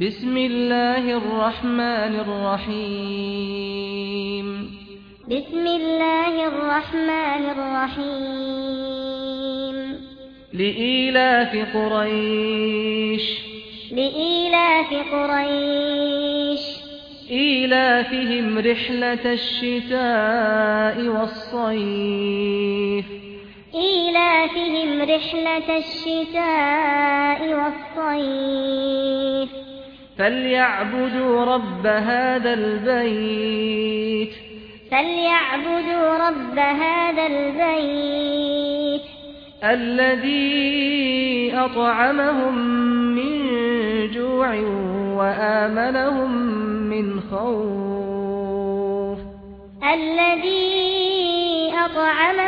بسم الله الرحمن الرحيم بسم الله الرحمن الرحيم لإلاف قريش لإلاف قريش إيلافهم رحلة الشتاء والصيف إيلافهم رحلة الشتاء والصيف فليعبدوا رب هذا البيت فليعبدوا رب هذا البيت الذي اطعمهم من جوع وآمنهم من خوف الذي اطعمهم